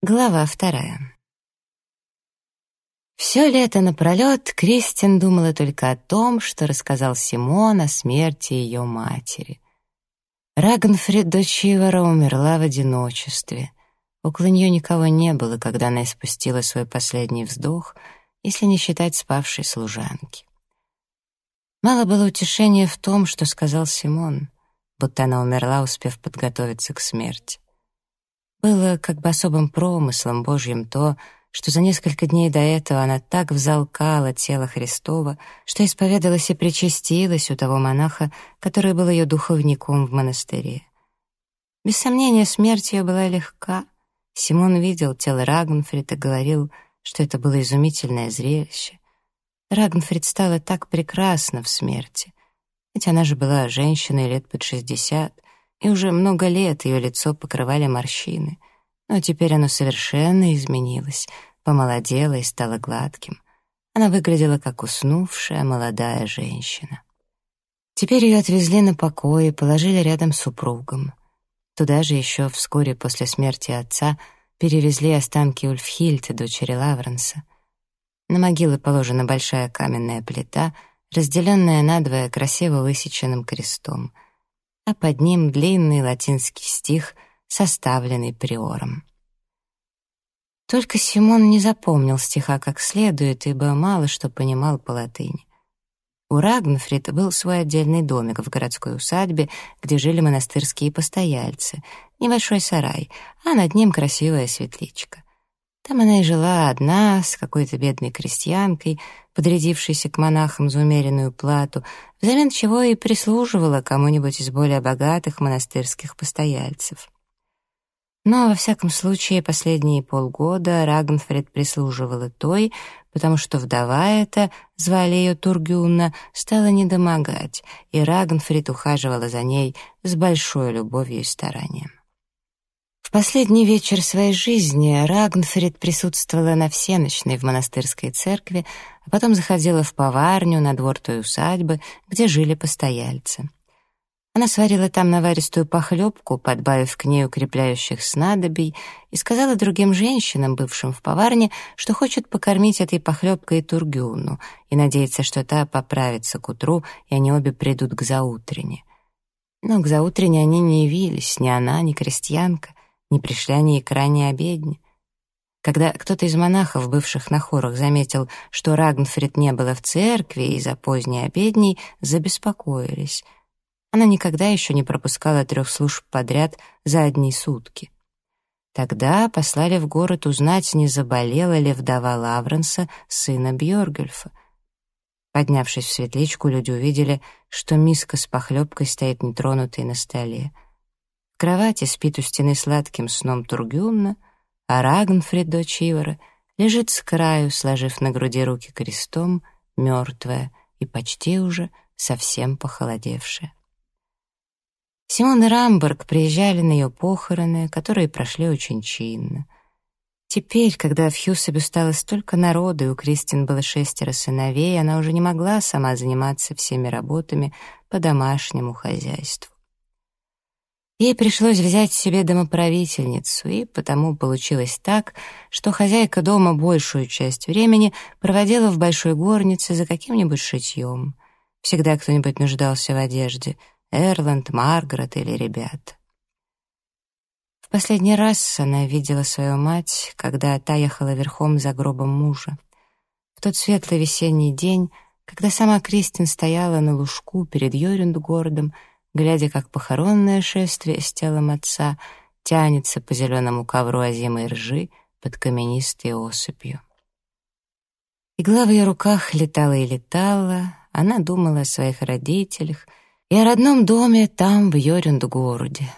Глава вторая. Все лето напролет Кристин думала только о том, что рассказал Симон о смерти ее матери. Рагнфрид, дочь Ивара, умерла в одиночестве. Около нее никого не было, когда она испустила свой последний вздох, если не считать спавшей служанки. Мало было утешения в том, что сказал Симон, будто она умерла, успев подготовиться к смерти. Было как бы особым промыслом Божьим то, что за несколько дней до этого она так взалкала тело Христова, что исповедалась и причастилась у того монаха, который был ее духовником в монастыре. Без сомнения, смерть ее была легка. Симон видел тело Рагнфрид и говорил, что это было изумительное зрелище. Рагнфрид стала так прекрасна в смерти, ведь она же была женщиной лет под шестьдесят — и уже много лет ее лицо покрывали морщины. Но теперь оно совершенно изменилось, помолодело и стало гладким. Она выглядела как уснувшая молодая женщина. Теперь ее отвезли на покой и положили рядом с супругом. Туда же еще вскоре после смерти отца перевезли останки Ульфхильты, дочери Лавренса. На могилы положена большая каменная плита, разделенная надвое красиво высеченным крестом — а под ним длинный латинский стих, составленный приором. Только Симон не запомнил стиха как следует, ибо мало что понимал по латыни. У Рагнфрида был свой отдельный домик в городской усадьбе, где жили монастырские постояльцы, небольшой сарай, а над ним красивая светличка. Там она и жила одна, с какой-то бедной крестьянкой, подрядившейся к монахам за умеренную плату, взамен чего и прислуживала кому-нибудь из более богатых монастырских постояльцев. Но, во всяком случае, последние полгода Рагнфред прислуживала той, потому что вдова эта, звали ее Тургюнна, стала недомогать, и Рагнфрид ухаживала за ней с большой любовью и старанием. В последний вечер своей жизни Рагнфрид присутствовала на всеночной в монастырской церкви, а потом заходила в поварню на двор той усадьбы, где жили постояльцы. Она сварила там наваристую похлебку, подбавив к ней укрепляющих снадобий, и сказала другим женщинам, бывшим в поварне, что хочет покормить этой похлебкой Тургюну и надеется, что та поправится к утру, и они обе придут к заутрене. Но к заутрене они не явились, ни она, ни крестьянка не пришли они и к ранней обедне. Когда кто-то из монахов, бывших на хорах, заметил, что Рагнфрид не было в церкви из-за поздней обедней, забеспокоились. Она никогда еще не пропускала трех служб подряд за одни сутки. Тогда послали в город узнать, не заболела ли вдова Лавренса, сына Бьоргельфа. Поднявшись в светличку, люди увидели, что миска с похлебкой стоит нетронутой на столе — в кровати спит у стены сладким сном Тургюнна, а Рагнфрид, дочь Ивара, лежит с краю, сложив на груди руки крестом, мертвая и почти уже совсем похолодевшая. Симон и Рамберг приезжали на ее похороны, которые прошли очень чинно. Теперь, когда в Хьюсабе стало столько народу, и у Кристин было шестеро сыновей, она уже не могла сама заниматься всеми работами по домашнему хозяйству. Ей пришлось взять себе домоправительницу, и потому получилось так, что хозяйка дома большую часть времени проводила в большой горнице за каким-нибудь шитьем. Всегда кто-нибудь нуждался в одежде — Эрланд, Маргарет или ребята. В последний раз она видела свою мать, когда та ехала верхом за гробом мужа. В тот светлый весенний день, когда сама Кристин стояла на лужку перед Йорюндгородом, глядя, как похоронное шествие с телом отца тянется по зеленому ковру озимой ржи под каменистой осыпью. Игла в ее руках летала и летала, она думала о своих родителях и о родном доме там, в Йорюнд-городе.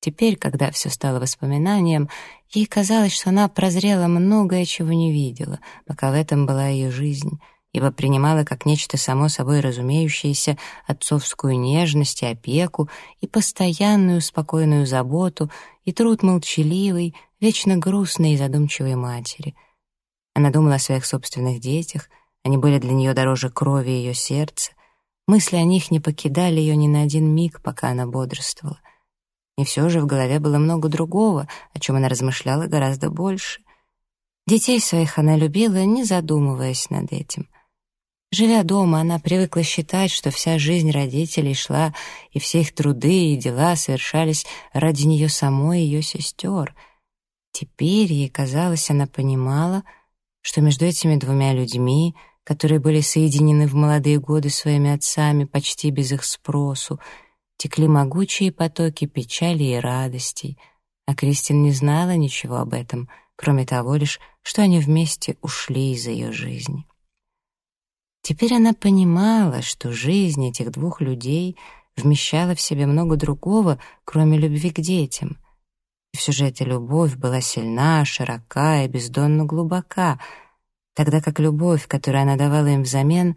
Теперь, когда все стало воспоминанием, ей казалось, что она прозрела многое, чего не видела, пока в этом была ее жизнь — ибо принимала как нечто само собой разумеющееся отцовскую нежность и опеку и постоянную спокойную заботу и труд молчаливой, вечно грустной и задумчивой матери. Она думала о своих собственных детях, они были для нее дороже крови ее сердца, мысли о них не покидали ее ни на один миг, пока она бодрствовала. И все же в голове было много другого, о чем она размышляла гораздо больше. Детей своих она любила, не задумываясь над этим. Живя дома, она привыкла считать, что вся жизнь родителей шла, и все их труды и дела совершались ради нее самой и ее сестер. Теперь ей казалось, она понимала, что между этими двумя людьми, которые были соединены в молодые годы своими отцами почти без их спросу, текли могучие потоки печали и радостей, а Кристин не знала ничего об этом, кроме того лишь, что они вместе ушли из ее жизни. Теперь она понимала, что жизнь этих двух людей вмещала в себе много другого, кроме любви к детям. И все же эта любовь была сильна, широка и бездонно глубока, тогда как любовь, которую она давала им взамен,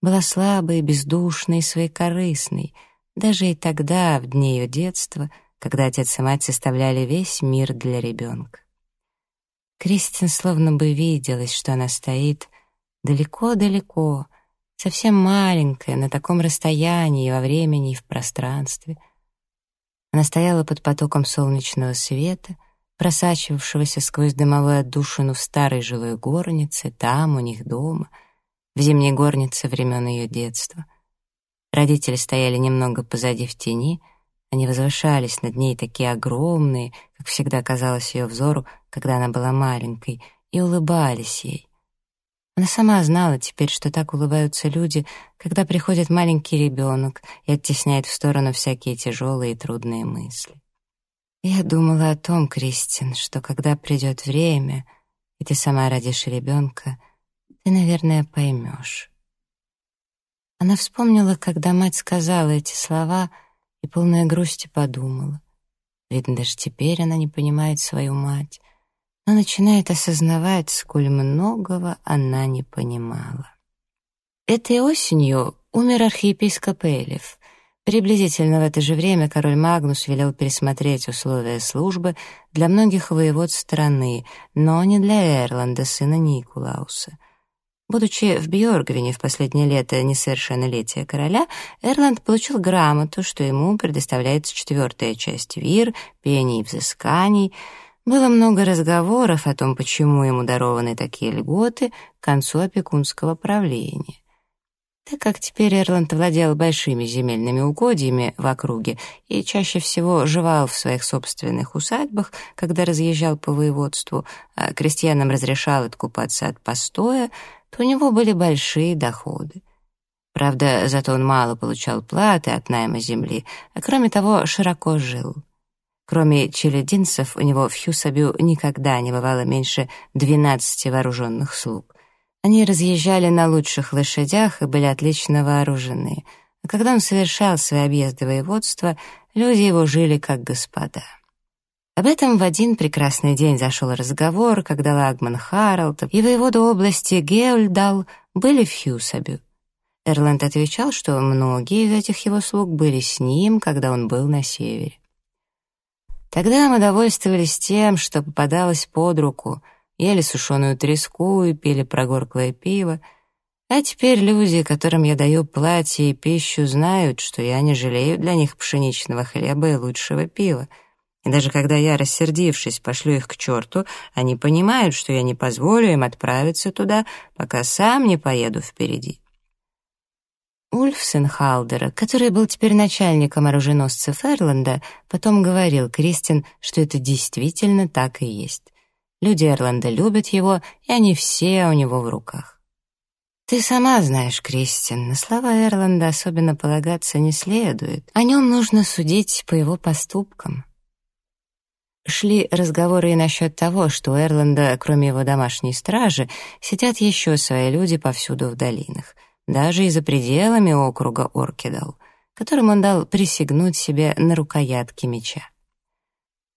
была слабой, бездушной и своекорыстной, даже и тогда, в дни ее детства, когда отец и мать составляли весь мир для ребенка. Кристин словно бы виделась, что она стоит далеко-далеко, совсем маленькая, на таком расстоянии во времени и в пространстве. Она стояла под потоком солнечного света, просачивавшегося сквозь дымовую отдушину в старой жилой горнице, там, у них дома, в зимней горнице времен ее детства. Родители стояли немного позади в тени, они возвышались над ней такие огромные, как всегда казалось ее взору, когда она была маленькой, и улыбались ей. Она сама знала теперь, что так улыбаются люди, когда приходит маленький ребенок и оттесняет в сторону всякие тяжелые и трудные мысли. Я думала о том, Кристин, что когда придет время, и ты сама родишь ребенка, ты, наверное, поймешь. Она вспомнила, когда мать сказала эти слова, и полная грусти подумала. Видно, даже теперь она не понимает свою мать но начинает осознавать, сколь многого она не понимала. Этой осенью умер архиепископ Элев. Приблизительно в это же время король Магнус велел пересмотреть условия службы для многих воевод страны, но не для Эрланда, сына Никулауса. Будучи в Бьоргвине в последнее лето несовершеннолетия короля, Эрланд получил грамоту, что ему предоставляется четвертая часть вир, пений и взысканий — было много разговоров о том, почему ему дарованы такие льготы к концу опекунского правления. Так как теперь Эрланд владел большими земельными угодьями в округе и чаще всего жевал в своих собственных усадьбах, когда разъезжал по воеводству, а крестьянам разрешал откупаться от постоя, то у него были большие доходы. Правда, зато он мало получал платы от найма земли, а кроме того широко жил — Кроме челядинцев, у него в Хьюсабю никогда не бывало меньше двенадцати вооруженных слуг. Они разъезжали на лучших лошадях и были отлично вооружены. А когда он совершал свои объезды воеводства, люди его жили как господа. Об этом в один прекрасный день зашел разговор, когда Лагман Харалд и воевода области Геульдал были в Хьюсабю. Эрланд отвечал, что многие из этих его слуг были с ним, когда он был на севере. Тогда мы довольствовались тем, что попадалось под руку, ели сушеную треску и пили прогорклое пиво, а теперь люди, которым я даю платье и пищу, знают, что я не жалею для них пшеничного хлеба и лучшего пива. И даже когда я, рассердившись, пошлю их к черту, они понимают, что я не позволю им отправиться туда, пока сам не поеду впереди. Ульф, сын Халдера, который был теперь начальником оруженосцев Эрланда, потом говорил Кристин, что это действительно так и есть. Люди Эрланда любят его, и они все у него в руках. Ты сама знаешь, Кристин, на слова Эрланда особенно полагаться не следует. О нем нужно судить по его поступкам. Шли разговоры и насчет того, что у Эрланда, кроме его домашней стражи, сидят еще свои люди повсюду в долинах — даже и за пределами округа Оркидал, которым он дал присягнуть себе на рукоятке меча.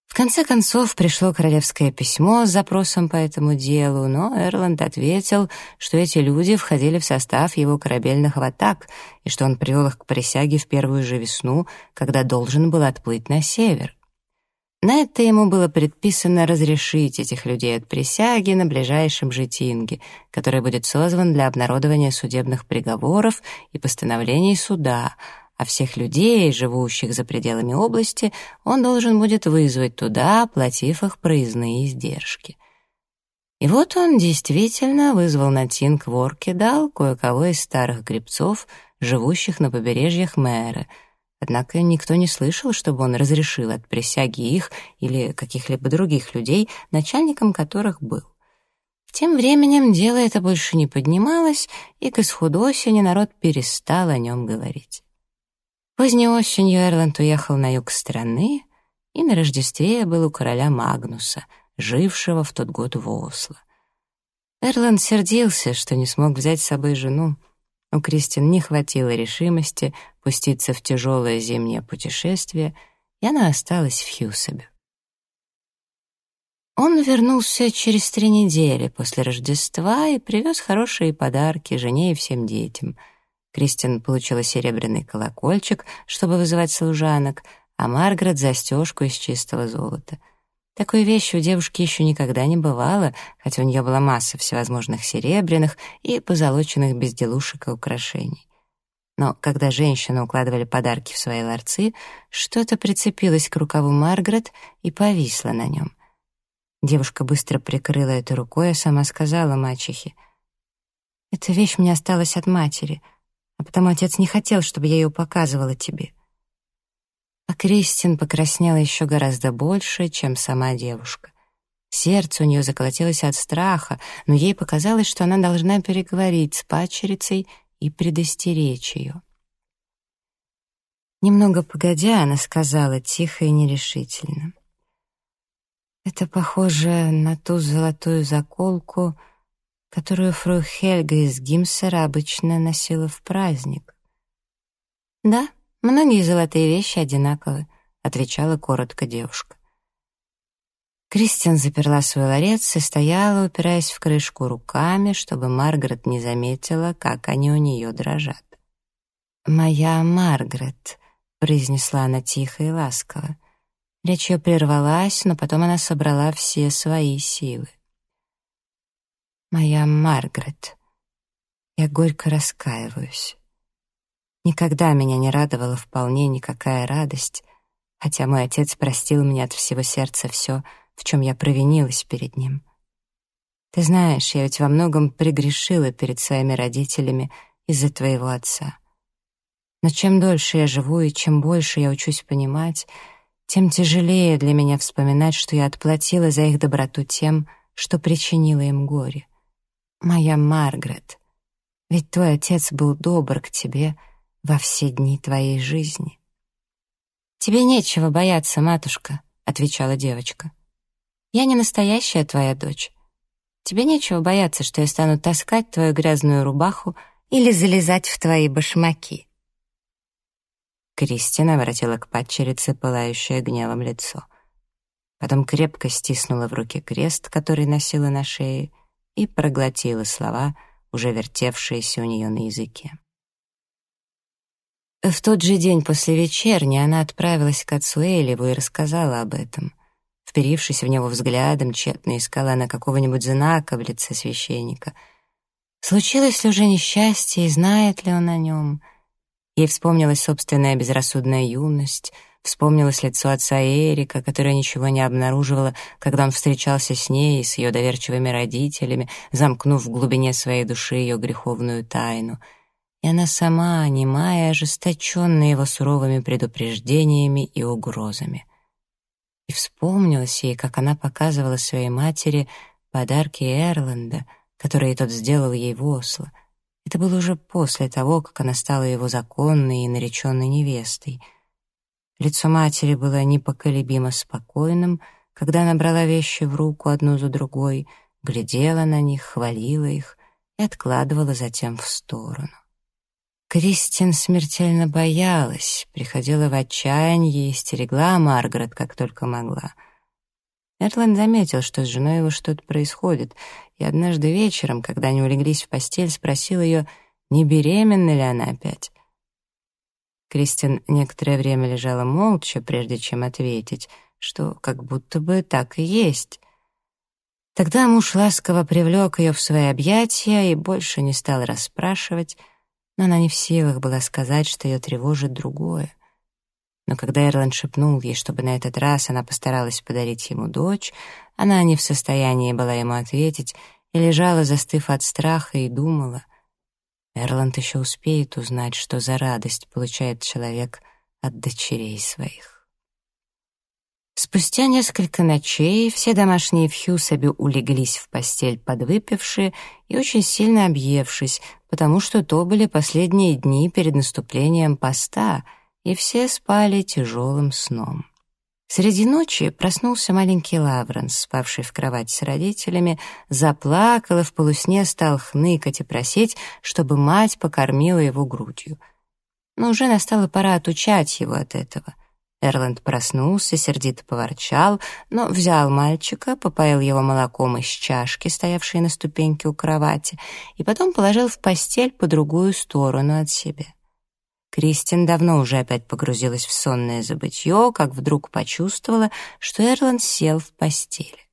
В конце концов пришло королевское письмо с запросом по этому делу, но Эрланд ответил, что эти люди входили в состав его корабельных атак и что он привел их к присяге в первую же весну, когда должен был отплыть на север. На это ему было предписано разрешить этих людей от присяги на ближайшем же тинге, который будет созван для обнародования судебных приговоров и постановлений суда, а всех людей, живущих за пределами области, он должен будет вызвать туда, оплатив их проездные издержки. И вот он действительно вызвал на Тинг Воркидал кое-кого из старых гребцов, живущих на побережьях Мэра, однако никто не слышал, чтобы он разрешил от присяги их или каких-либо других людей, начальником которых был. Тем временем дело это больше не поднималось, и к исходу осени народ перестал о нем говорить. Поздней осенью Эрланд уехал на юг страны, и на Рождестве был у короля Магнуса, жившего в тот год в Осло. Эрланд сердился, что не смог взять с собой жену. У Кристин не хватило решимости пуститься в тяжелое зимнее путешествие, и она осталась в Хьюсабе. Он вернулся через три недели после Рождества и привез хорошие подарки жене и всем детям. Кристин получила серебряный колокольчик, чтобы вызывать служанок, а Маргарет — застежку из чистого золота. Такой вещи у девушки еще никогда не бывало, хотя у нее была масса всевозможных серебряных и позолоченных безделушек и украшений. Но когда женщины укладывали подарки в свои ларцы, что-то прицепилось к рукаву Маргарет и повисло на нем — Девушка быстро прикрыла это рукой, а сама сказала мачехе. «Эта вещь мне осталась от матери, а потому отец не хотел, чтобы я ее показывала тебе». А Кристин покраснела еще гораздо больше, чем сама девушка. Сердце у нее заколотилось от страха, но ей показалось, что она должна переговорить с падчерицей и предостеречь ее. Немного погодя, она сказала тихо и нерешительно — это похоже на ту золотую заколку, которую фру Хельга из Гимсера обычно носила в праздник. «Да, многие золотые вещи одинаковы», — отвечала коротко девушка. Кристиан заперла свой ларец и стояла, упираясь в крышку руками, чтобы Маргарет не заметила, как они у нее дрожат. «Моя Маргарет», — произнесла она тихо и ласково. Речь ее прервалась, но потом она собрала все свои силы. «Моя Маргарет, я горько раскаиваюсь. Никогда меня не радовала вполне никакая радость, хотя мой отец простил мне от всего сердца все, в чем я провинилась перед ним. Ты знаешь, я ведь во многом прегрешила перед своими родителями из-за твоего отца. Но чем дольше я живу и чем больше я учусь понимать, тем тяжелее для меня вспоминать, что я отплатила за их доброту тем, что причинила им горе. Моя Маргарет, ведь твой отец был добр к тебе во все дни твоей жизни. «Тебе нечего бояться, матушка», — отвечала девочка. «Я не настоящая твоя дочь. Тебе нечего бояться, что я стану таскать твою грязную рубаху или залезать в твои башмаки. Кристина обратила к падчерице пылающее гневом лицо. Потом крепко стиснула в руке крест, который носила на шее, и проглотила слова, уже вертевшиеся у нее на языке. В тот же день после вечерни она отправилась к отцу Элеву и рассказала об этом. Вперившись в него взглядом, тщетно искала она какого-нибудь знака в лице священника. Случилось ли уже несчастье, и знает ли он о нем — Ей вспомнилась собственная безрассудная юность, вспомнилось лицо отца Эрика, которое ничего не обнаруживало, когда он встречался с ней и с ее доверчивыми родителями, замкнув в глубине своей души ее греховную тайну. И она сама, немая, ожесточенная его суровыми предупреждениями и угрозами. И вспомнилось ей, как она показывала своей матери подарки Эрланда, которые тот сделал ей в Осло — это было уже после того, как она стала его законной и нареченной невестой. Лицо матери было непоколебимо спокойным, когда она брала вещи в руку одну за другой, глядела на них, хвалила их и откладывала затем в сторону. Кристин смертельно боялась, приходила в отчаяние и стерегла Маргарет как только могла — Эрланд заметил, что с женой его что-то происходит, и однажды вечером, когда они улеглись в постель, спросил ее, не беременна ли она опять. Кристин некоторое время лежала молча, прежде чем ответить, что как будто бы так и есть. Тогда муж ласково привлек ее в свои объятия и больше не стал расспрашивать, но она не в силах была сказать, что ее тревожит другое. Но когда Эрланд шепнул ей, чтобы на этот раз она постаралась подарить ему дочь, она не в состоянии была ему ответить и лежала, застыв от страха, и думала. Эрланд еще успеет узнать, что за радость получает человек от дочерей своих. Спустя несколько ночей все домашние в Хьюсабе улеглись в постель подвыпившие и очень сильно объевшись, потому что то были последние дни перед наступлением поста, и все спали тяжелым сном. Среди ночи проснулся маленький Лавренс, спавший в кровати с родителями, заплакал и в полусне стал хныкать и просить, чтобы мать покормила его грудью. Но уже настала пора отучать его от этого — Эрланд проснулся, сердито поворчал, но взял мальчика, попоил его молоком из чашки, стоявшей на ступеньке у кровати, и потом положил в постель по другую сторону от себя. Кристин давно уже опять погрузилась в сонное забытье, как вдруг почувствовала, что Эрланд сел в постели.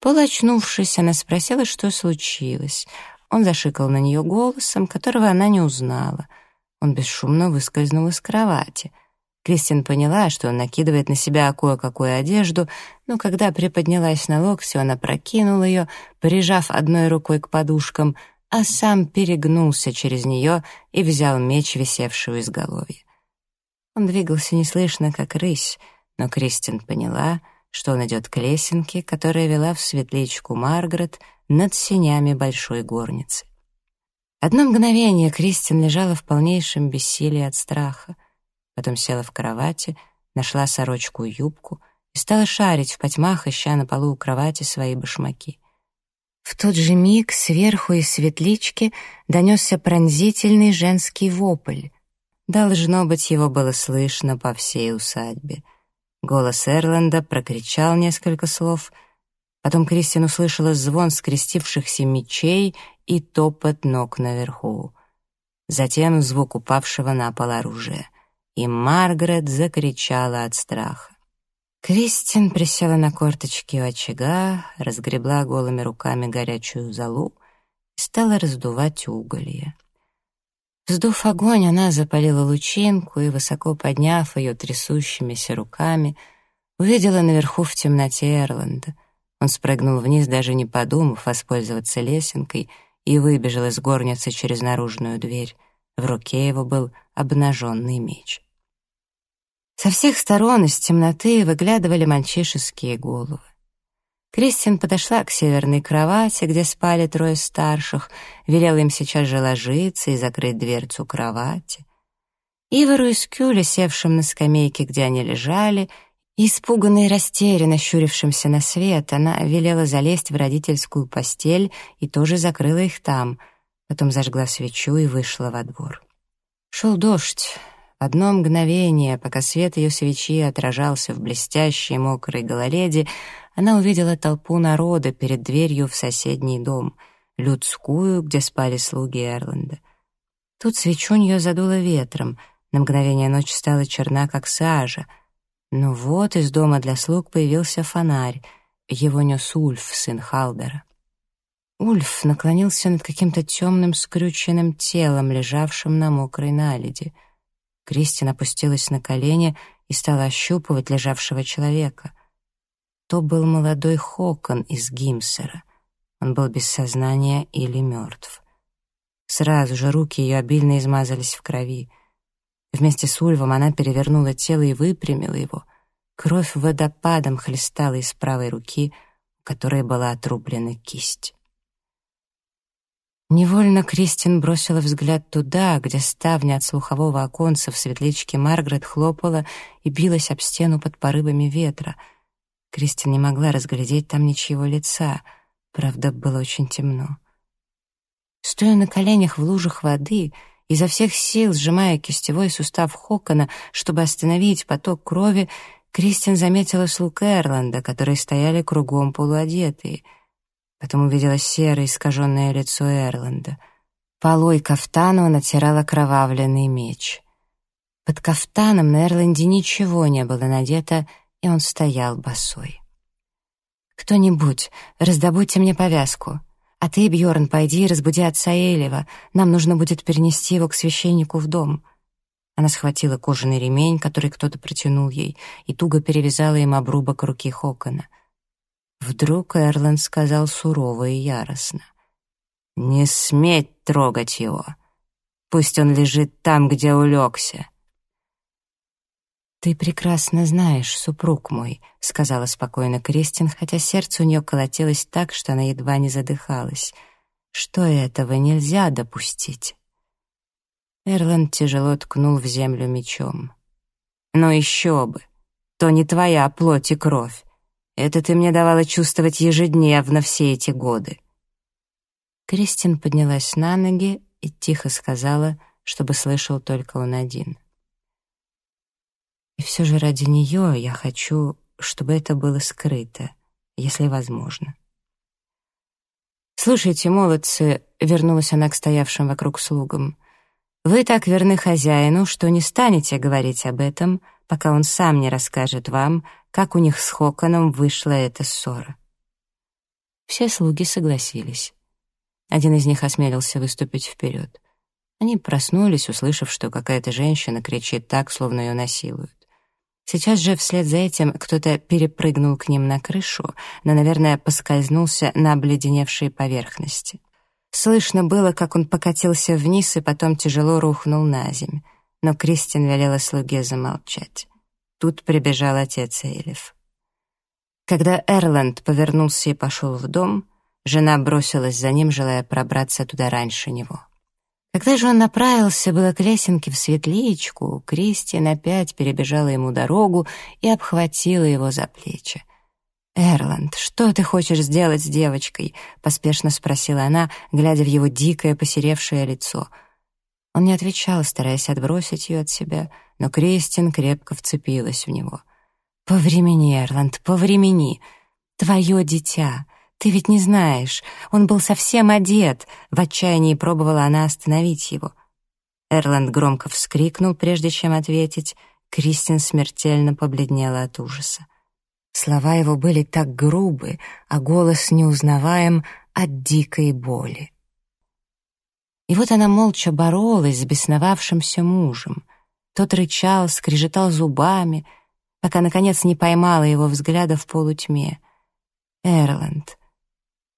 Полуочнувшись, она спросила, что случилось. Он зашикал на нее голосом, которого она не узнала. Он бесшумно выскользнул из кровати — Кристин поняла, что он накидывает на себя кое-какую одежду, но когда приподнялась на локте, он опрокинул ее, прижав одной рукой к подушкам, а сам перегнулся через нее и взял меч, висевший у изголовья. Он двигался неслышно, как рысь, но Кристин поняла, что он идет к лесенке, которая вела в светличку Маргарет над сенями большой горницы. Одно мгновение Кристин лежала в полнейшем бессилии от страха потом села в кровати, нашла сорочку и юбку и стала шарить в потьмах, ища на полу у кровати свои башмаки. В тот же миг сверху из светлички донесся пронзительный женский вопль. Должно быть, его было слышно по всей усадьбе. Голос Эрланда прокричал несколько слов. Потом Кристин услышала звон скрестившихся мечей и топот ног наверху. Затем звук упавшего на пол оружия и Маргарет закричала от страха. Кристин присела на корточки у очага, разгребла голыми руками горячую золу и стала раздувать уголья. Вздув огонь, она запалила лучинку и, высоко подняв ее трясущимися руками, увидела наверху в темноте Эрланда. Он спрыгнул вниз, даже не подумав воспользоваться лесенкой, и выбежал из горницы через наружную дверь. В руке его был обнаженный меч. Со всех сторон из темноты выглядывали мальчишеские головы. Кристин подошла к северной кровати, где спали трое старших, велела им сейчас же ложиться и закрыть дверцу кровати. Ивару и Скюле, севшим на скамейке, где они лежали, испуганно и растерянно щурившимся на свет, она велела залезть в родительскую постель и тоже закрыла их там, потом зажгла свечу и вышла во двор. Шел дождь. Одно мгновение, пока свет ее свечи отражался в блестящей мокрой гололеде, она увидела толпу народа перед дверью в соседний дом, людскую, где спали слуги Эрланда. Тут свечу нее задуло ветром, на мгновение ночь стала черна, как сажа. Но вот из дома для слуг появился фонарь, его нес Ульф, сын Халдера. Ульф наклонился над каким-то темным скрюченным телом, лежавшим на мокрой наледи. Кристин опустилась на колени и стала ощупывать лежавшего человека. То был молодой Хокон из Гимсера. Он был без сознания или мертв. Сразу же руки ее обильно измазались в крови. Вместе с Ульвом она перевернула тело и выпрямила его. Кровь водопадом хлестала из правой руки, у которой была отрублена кисть. Невольно Кристин бросила взгляд туда, где ставня от слухового оконца в светличке Маргарет хлопала и билась об стену под порывами ветра. Кристин не могла разглядеть там ничьего лица, правда, было очень темно. Стоя на коленях в лужах воды, изо всех сил сжимая кистевой сустав Хокона, чтобы остановить поток крови, Кристин заметила слуг Эрланда, которые стояли кругом полуодетые — Потом увидела серое искаженное лицо Эрланда. Полой кафтана он оттирал окровавленный меч. Под кафтаном на Эрланде ничего не было надето, и он стоял босой. «Кто-нибудь, раздобудьте мне повязку. «А ты, Бьорн, пойди и разбуди отца Элева. Нам нужно будет перенести его к священнику в дом». Она схватила кожаный ремень, который кто-то протянул ей, и туго перевязала им обрубок руки Хокона. Вдруг Эрланд сказал сурово и яростно. «Не сметь трогать его. Пусть он лежит там, где улегся». «Ты прекрасно знаешь, супруг мой», — сказала спокойно Кристин, хотя сердце у нее колотилось так, что она едва не задыхалась, «что этого нельзя допустить». Эрланд тяжело ткнул в землю мечом. «Ну еще бы! То не твоя плоть и кровь. Это ты мне давала чувствовать ежедневно все эти годы». Кристин поднялась на ноги и тихо сказала, чтобы слышал только он один. «И все же ради нее я хочу, чтобы это было скрыто, если возможно». «Слушайте, молодцы», — вернулась она к стоявшим вокруг слугам, вы так верны хозяину, что не станете говорить об этом, пока он сам не расскажет вам, как у них с Хоконом вышла эта ссора. Все слуги согласились. Один из них осмелился выступить вперед. Они проснулись, услышав, что какая-то женщина кричит так, словно ее насилуют. Сейчас же вслед за этим кто-то перепрыгнул к ним на крышу, но, наверное, поскользнулся на обледеневшей поверхности. Слышно было, как он покатился вниз и потом тяжело рухнул на земь. Но Кристин велела слуге замолчать. Тут прибежал отец Эйлиф. Когда Эрланд повернулся и пошел в дом, жена бросилась за ним, желая пробраться туда раньше него. Когда же он направился было к лесенке в светличку, Кристин опять перебежала ему дорогу и обхватила его за плечи. «Эрланд, что ты хочешь сделать с девочкой?» — поспешно спросила она, глядя в его дикое посеревшее лицо. Он не отвечал, стараясь отбросить ее от себя, но Кристин крепко вцепилась в него. «Повремени, Эрланд, повремени! Твое дитя! Ты ведь не знаешь, он был совсем одет!» В отчаянии пробовала она остановить его. Эрланд громко вскрикнул, прежде чем ответить. Кристин смертельно побледнела от ужаса. Слова его были так грубы, а голос неузнаваем от дикой боли. И вот она молча боролась с бесновавшимся мужем. Тот рычал, скрежетал зубами, пока, наконец, не поймала его взгляда в полутьме. «Эрланд,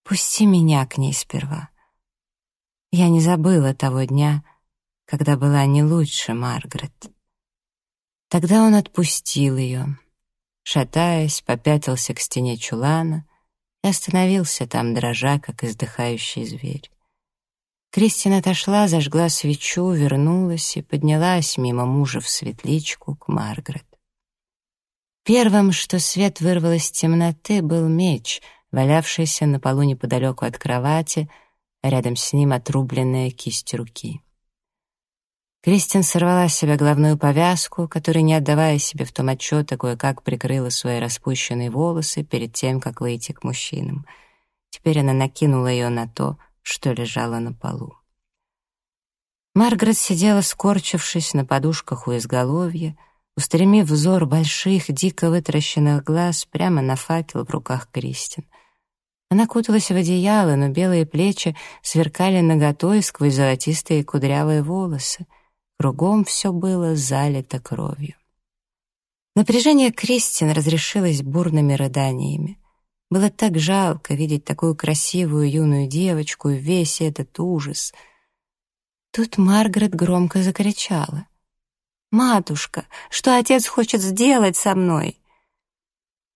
пусти меня к ней сперва. Я не забыла того дня, когда была не лучше Маргарет». Тогда он отпустил ее, шатаясь, попятился к стене чулана и остановился там, дрожа, как издыхающий зверь. Кристин отошла, зажгла свечу, вернулась и поднялась мимо мужа в светличку к Маргарет. Первым, что свет вырвал из темноты, был меч, валявшийся на полу неподалеку от кровати, рядом с ним отрубленная кисть руки. Кристин сорвала с себя головную повязку, которая, не отдавая себе в том отчета, кое-как прикрыла свои распущенные волосы перед тем, как выйти к мужчинам. Теперь она накинула ее на то, что лежало на полу. Маргарет сидела, скорчившись на подушках у изголовья, устремив взор больших, дико вытращенных глаз прямо на факел в руках Кристин. Она куталась в одеяло, но белые плечи сверкали наготой сквозь золотистые кудрявые волосы — Кругом все было залито кровью. Напряжение Кристин разрешилось бурными рыданиями. Было так жалко видеть такую красивую юную девочку и весь этот ужас. Тут Маргарет громко закричала. «Матушка, что отец хочет сделать со мной?»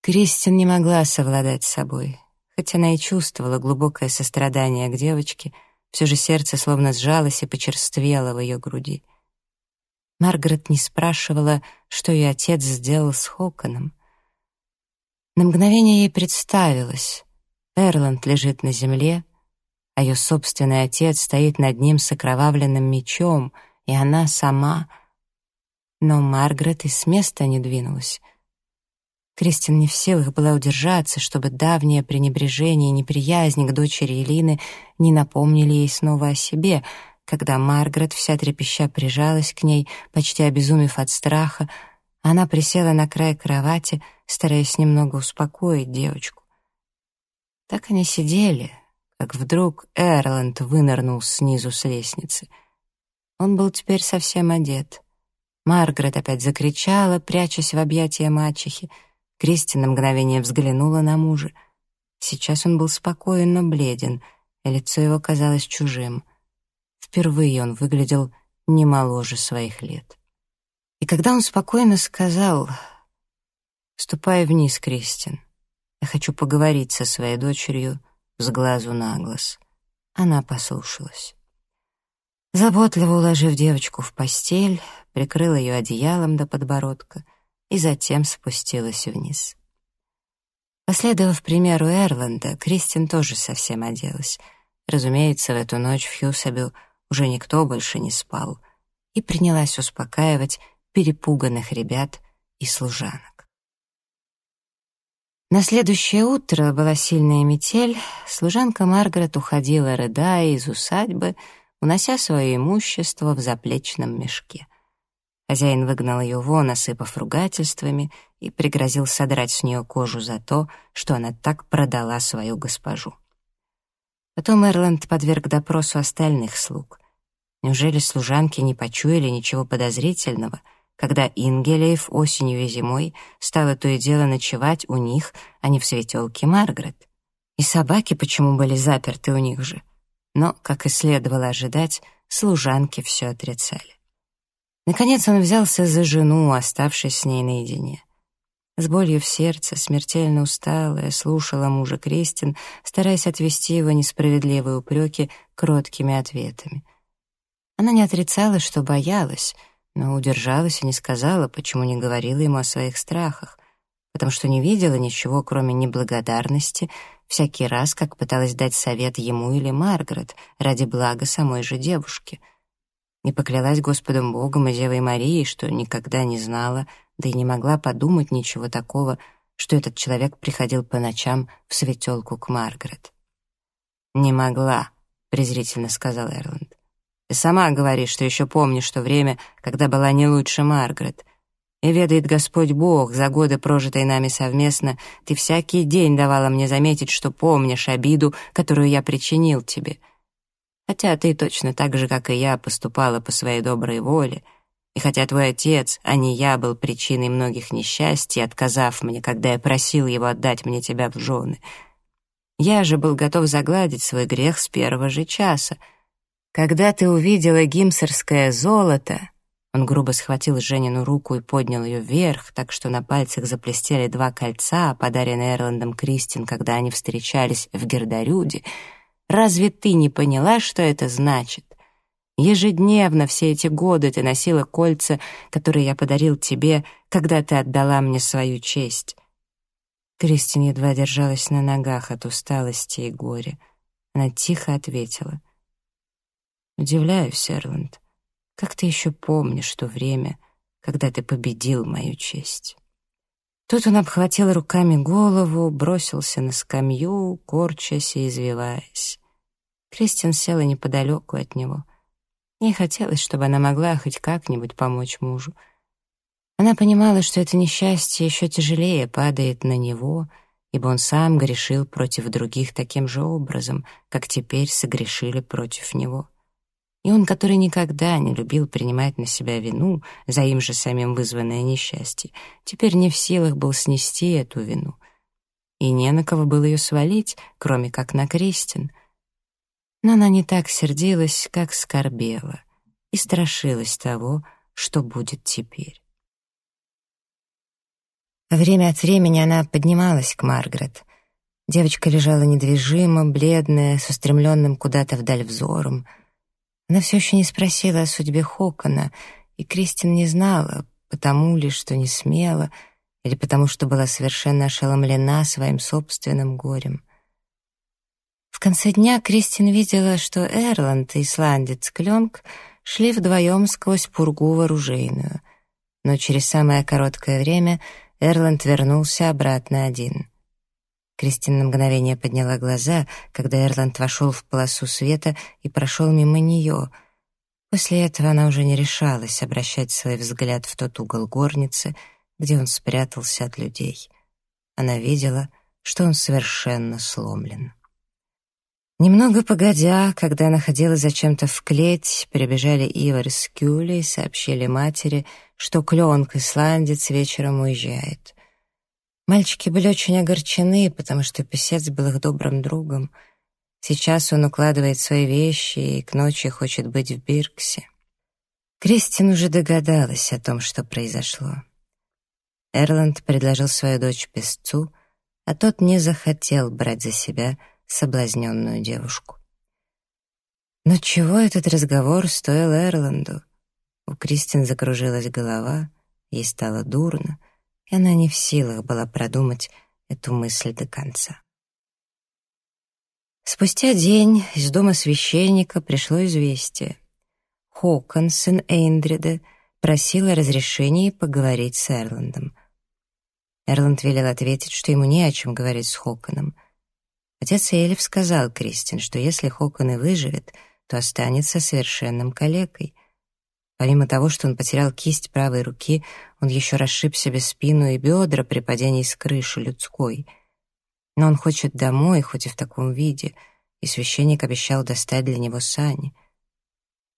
Кристин не могла совладать с собой. Хотя она и чувствовала глубокое сострадание к девочке, все же сердце словно сжалось и почерствело в ее груди. Маргарет не спрашивала, что ее отец сделал с Хоконом. На мгновение ей представилось. Эрланд лежит на земле, а ее собственный отец стоит над ним с окровавленным мечом, и она сама. Но Маргарет и с места не двинулась. Кристин не в силах была удержаться, чтобы давнее пренебрежение и неприязнь к дочери Элины не напомнили ей снова о себе — когда Маргарет, вся трепеща, прижалась к ней, почти обезумев от страха, она присела на край кровати, стараясь немного успокоить девочку. Так они сидели, как вдруг Эрланд вынырнул снизу с лестницы. Он был теперь совсем одет. Маргарет опять закричала, прячась в объятия мачехи. Кристи на мгновение взглянула на мужа. Сейчас он был спокоен, но бледен, и лицо его казалось чужим. Впервые он выглядел не моложе своих лет. И когда он спокойно сказал «Ступай вниз, Кристин, я хочу поговорить со своей дочерью с глазу на глаз», она послушалась. Заботливо уложив девочку в постель, прикрыла ее одеялом до подбородка и затем спустилась вниз. Последовав примеру Эрланда, Кристин тоже совсем оделась. Разумеется, в эту ночь в Хьюсабю уже никто больше не спал, и принялась успокаивать перепуганных ребят и служанок. На следующее утро была сильная метель, служанка Маргарет уходила, рыдая из усадьбы, унося свое имущество в заплечном мешке. Хозяин выгнал ее вон, осыпав ругательствами, и пригрозил содрать с нее кожу за то, что она так продала свою госпожу. Потом Эрланд подверг допросу остальных слуг. Неужели служанки не почуяли ничего подозрительного, когда Ингелеев осенью и зимой стало то и дело ночевать у них, а не в светелке Маргарет? И собаки почему были заперты у них же? Но, как и следовало ожидать, служанки все отрицали. Наконец он взялся за жену, оставшись с ней наедине. С болью в сердце, смертельно усталая, слушала мужа Кристин, стараясь отвести его несправедливые упреки кроткими ответами. Она не отрицала, что боялась, но удержалась и не сказала, почему не говорила ему о своих страхах, потому что не видела ничего, кроме неблагодарности, всякий раз, как пыталась дать совет ему или Маргарет ради блага самой же девушки — и поклялась Господом Богом и Девой Марией, что никогда не знала, да и не могла подумать ничего такого, что этот человек приходил по ночам в светелку к Маргарет. «Не могла», — презрительно сказал Эрланд. «Ты сама говоришь, что еще помнишь то время, когда была не лучше Маргарет. И ведает Господь Бог, за годы, прожитые нами совместно, ты всякий день давала мне заметить, что помнишь обиду, которую я причинил тебе. Хотя ты точно так же, как и я, поступала по своей доброй воле, и хотя твой отец, а не я, был причиной многих несчастий, отказав мне, когда я просил его отдать мне тебя в жены, я же был готов загладить свой грех с первого же часа. Когда ты увидела гимсерское золото, он грубо схватил Женину руку и поднял ее вверх, так что на пальцах заплестели два кольца, подаренные Эрландом Кристин, когда они встречались в Гердарюде — Разве ты не поняла, что это значит? Ежедневно все эти годы ты носила кольца, которые я подарил тебе, когда ты отдала мне свою честь. Кристин едва держалась на ногах от усталости и горя. Она тихо ответила. «Удивляюсь, Эрланд, как ты еще помнишь то время, когда ты победил мою честь?» Тут он обхватил руками голову, бросился на скамью, корчась и извиваясь. Кристин села неподалеку от него. Ей хотелось, чтобы она могла хоть как-нибудь помочь мужу. Она понимала, что это несчастье еще тяжелее падает на него, ибо он сам грешил против других таким же образом, как теперь согрешили против него. И он, который никогда не любил принимать на себя вину за им же самим вызванное несчастье, теперь не в силах был снести эту вину. И не на кого было ее свалить, кроме как на Кристин. Но она не так сердилась, как скорбела, и страшилась того, что будет теперь. Время от времени она поднималась к Маргарет. Девочка лежала недвижимо, бледная, с устремленным куда-то вдаль взором — она все еще не спросила о судьбе Хокона, и Кристин не знала, потому ли, что не смела, или потому что была совершенно ошеломлена своим собственным горем. В конце дня Кристин видела, что Эрланд и исландец Кленк шли вдвоем сквозь пургу вооружейную, но через самое короткое время Эрланд вернулся обратно один — Кристина на мгновение подняла глаза, когда Эрланд вошел в полосу света и прошел мимо нее. После этого она уже не решалась обращать свой взгляд в тот угол горницы, где он спрятался от людей. Она видела, что он совершенно сломлен. Немного погодя, когда она ходила зачем-то в клеть, прибежали Ивар с Кюли и сообщили матери, что клёнк-исландец вечером уезжает. Мальчики были очень огорчены, потому что писец был их добрым другом. Сейчас он укладывает свои вещи и к ночи хочет быть в Бирксе. Кристин уже догадалась о том, что произошло. Эрланд предложил свою дочь песцу, а тот не захотел брать за себя — соблазненную девушку. Но чего этот разговор стоил Эрланду? У Кристин закружилась голова, ей стало дурно, и она не в силах была продумать эту мысль до конца. Спустя день из дома священника пришло известие. Хокон, сын Эйндрида, просил о разрешении поговорить с Эрландом. Эрланд велел ответить, что ему не о чем говорить с Хоконом — Отец Эльф сказал Кристин, что если Хокон и выживет, то останется совершенным калекой. Помимо того, что он потерял кисть правой руки, он еще расшиб себе спину и бедра при падении с крыши людской. Но он хочет домой, хоть и в таком виде, и священник обещал достать для него сани.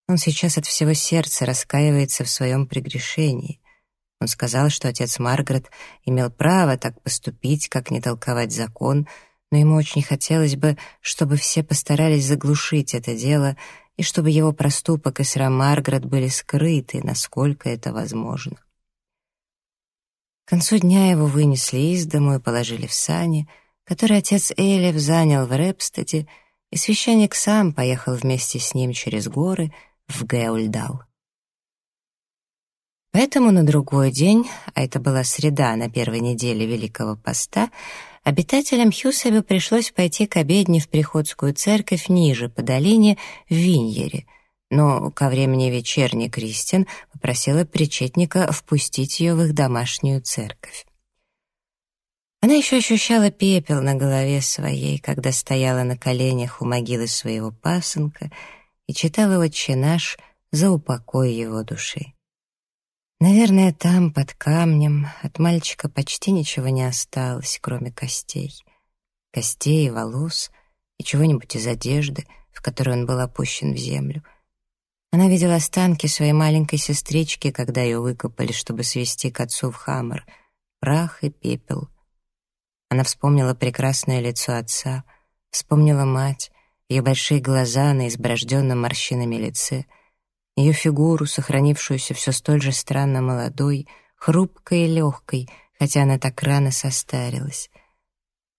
Он сейчас от всего сердца раскаивается в своем прегрешении. Он сказал, что отец Маргарет имел право так поступить, как не толковать закон — но ему очень хотелось бы, чтобы все постарались заглушить это дело и чтобы его проступок и срам Маргарет были скрыты, насколько это возможно. К концу дня его вынесли из дому и положили в сани, которые отец Элев занял в Репстеде, и священник сам поехал вместе с ним через горы в Геульдал. Поэтому на другой день, а это была среда на первой неделе Великого Поста, обитателям Хьюсеба пришлось пойти к обедне в приходскую церковь ниже, по долине, в Виньере, но ко времени вечерней Кристин попросила причетника впустить ее в их домашнюю церковь. Она еще ощущала пепел на голове своей, когда стояла на коленях у могилы своего пасынка и читала «Отче наш» за упокой его души. Наверное, там, под камнем, от мальчика почти ничего не осталось, кроме костей. Костей и волос, и чего-нибудь из одежды, в которой он был опущен в землю. Она видела останки своей маленькой сестрички, когда ее выкопали, чтобы свести к отцу в хаммер. Прах и пепел. Она вспомнила прекрасное лицо отца, вспомнила мать, ее большие глаза на изброжденном морщинами лице — ее фигуру, сохранившуюся все столь же странно молодой, хрупкой и легкой, хотя она так рано состарилась.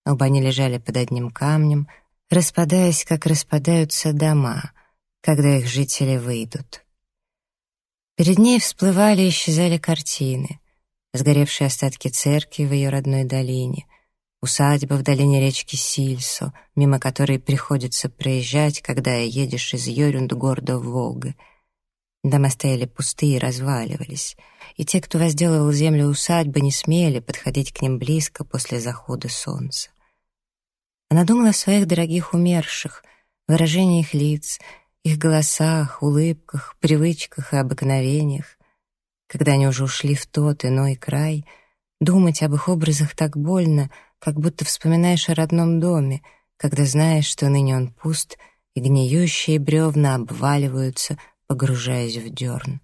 Оба они лежали под одним камнем, распадаясь, как распадаются дома, когда их жители выйдут. Перед ней всплывали и исчезали картины, сгоревшие остатки церкви в ее родной долине, усадьба в долине речки Сильсо, мимо которой приходится проезжать, когда едешь из Йорюндгорда в Волгы — Дома стояли пустые и разваливались, и те, кто возделывал землю усадьбы, не смели подходить к ним близко после захода солнца. Она думала о своих дорогих умерших, выражении их лиц, их голосах, улыбках, привычках и обыкновениях. Когда они уже ушли в тот иной край, думать об их образах так больно, как будто вспоминаешь о родном доме, когда знаешь, что ныне он пуст, и гниющие бревна обваливаются — погружаясь в дерн.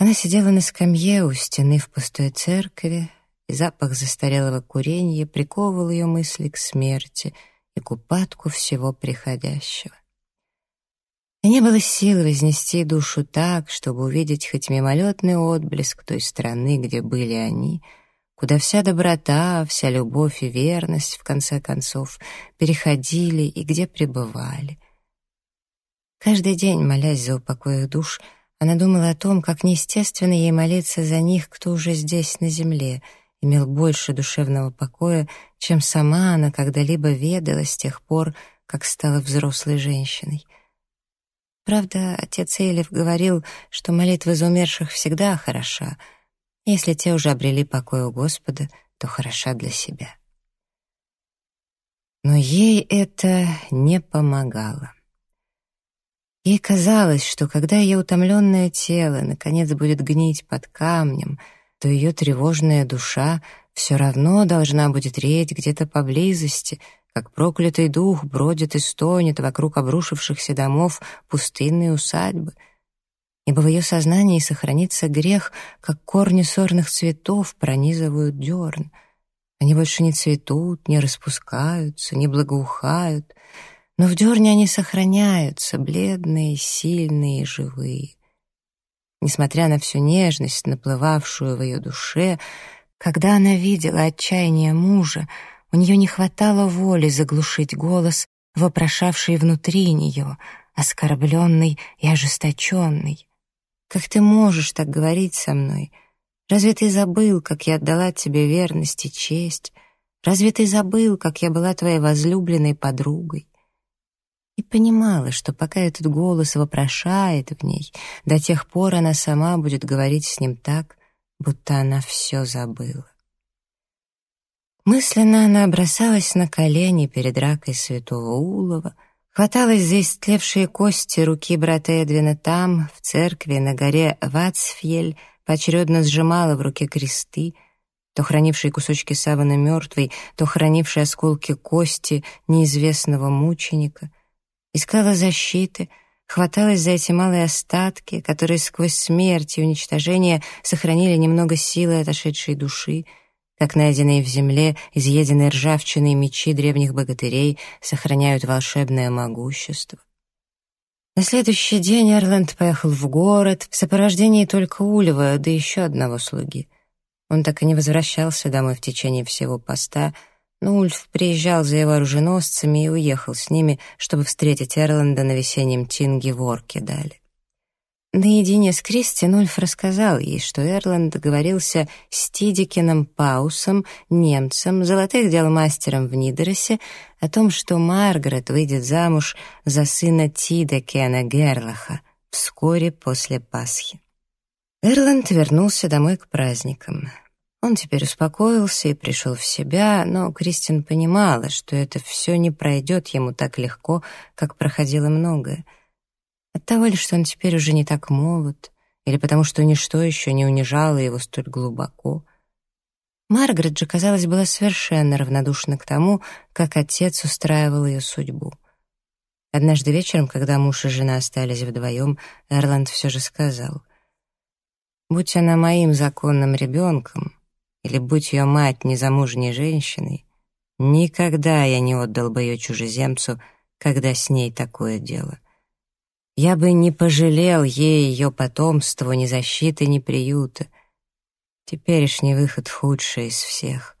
Она сидела на скамье у стены в пустой церкви, и запах застарелого курения приковывал ее мысли к смерти и к упадку всего приходящего. И не было сил вознести душу так, чтобы увидеть хоть мимолетный отблеск той страны, где были они, куда вся доброта, вся любовь и верность, в конце концов, переходили и где пребывали — Каждый день, молясь за упокой их душ, она думала о том, как неестественно ей молиться за них, кто уже здесь, на земле, имел больше душевного покоя, чем сама она когда-либо ведала с тех пор, как стала взрослой женщиной. Правда, отец Эйлев говорил, что молитва за умерших всегда хороша. Если те уже обрели покой у Господа, то хороша для себя. Но ей это не помогало. Ей казалось, что когда ее утомленное тело наконец будет гнить под камнем, то ее тревожная душа все равно должна будет реть где-то поблизости, как проклятый дух бродит и стонет вокруг обрушившихся домов пустынной усадьбы. Ибо в ее сознании сохранится грех, как корни сорных цветов пронизывают дерн. Они больше не цветут, не распускаются, не благоухают, но в дерне они сохраняются, бледные, сильные и живые. Несмотря на всю нежность, наплывавшую в ее душе, когда она видела отчаяние мужа, у нее не хватало воли заглушить голос, вопрошавший внутри нее, оскорбленный и ожесточенный. «Как ты можешь так говорить со мной? Разве ты забыл, как я отдала тебе верность и честь? Разве ты забыл, как я была твоей возлюбленной подругой?» И понимала, что пока этот голос вопрошает в ней, до тех пор она сама будет говорить с ним так, будто она все забыла. Мысленно она бросалась на колени перед ракой святого Улова, хваталась за истлевшие кости руки брата Эдвина там, в церкви, на горе Вацфьель, поочередно сжимала в руке кресты, то хранившие кусочки савана мертвой, то хранившие осколки кости неизвестного мученика, искала защиты, хваталась за эти малые остатки, которые сквозь смерть и уничтожение сохранили немного силы отошедшей души, как найденные в земле изъеденные ржавчиной мечи древних богатырей сохраняют волшебное могущество. На следующий день Эрланд поехал в город в сопровождении только Ульва, да еще одного слуги. Он так и не возвращался домой в течение всего поста, но Ульф приезжал за его оруженосцами и уехал с ними, чтобы встретить Эрланда на весеннем тинге в Оркедале. Наедине с Кристин Ульф рассказал ей, что Эрланд договорился с Тидикином Паусом, немцем, золотых дел мастером в Нидеросе, о том, что Маргарет выйдет замуж за сына Тидекена Герлаха вскоре после Пасхи. Эрланд вернулся домой к праздникам. Он теперь успокоился и пришел в себя, но Кристин понимала, что это все не пройдет ему так легко, как проходило многое — от того ли, что он теперь уже не так молод, или потому что ничто еще не унижало его столь глубоко. Маргарет же, казалось, была совершенно равнодушна к тому, как отец устраивал ее судьбу. Однажды вечером, когда муж и жена остались вдвоем, Эрланд все же сказал, «Будь она моим законным ребенком, или будь ее мать незамужней женщиной, никогда я не отдал бы ее чужеземцу, когда с ней такое дело». Я бы не пожалел ей ее потомству ни защиты, ни приюта. Теперешний выход худший из всех.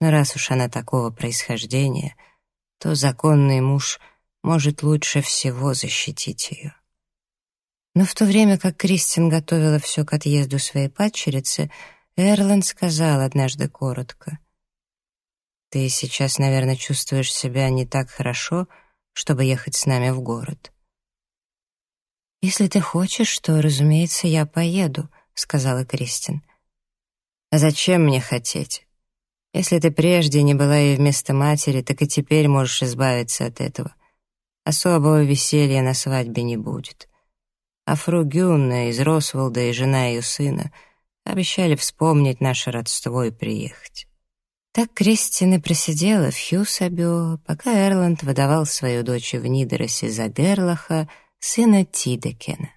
Но раз уж она такого происхождения, то законный муж может лучше всего защитить ее. Но в то время как Кристин готовила все к отъезду своей падчерицы, Эрланд сказал однажды коротко. «Ты сейчас, наверное, чувствуешь себя не так хорошо, чтобы ехать с нами в город. «Если ты хочешь, то, разумеется, я поеду», — сказала Кристин. «А зачем мне хотеть? Если ты прежде не была ей вместо матери, так и теперь можешь избавиться от этого. Особого веселья на свадьбе не будет. А фру Гюнна из Росволда и жена ее сына обещали вспомнить наше родство и приехать». Так Кристин и просидела в Хьюсабио, пока Эрланд выдавал свою дочь в Нидеросе за Герлаха, сына Тидекена.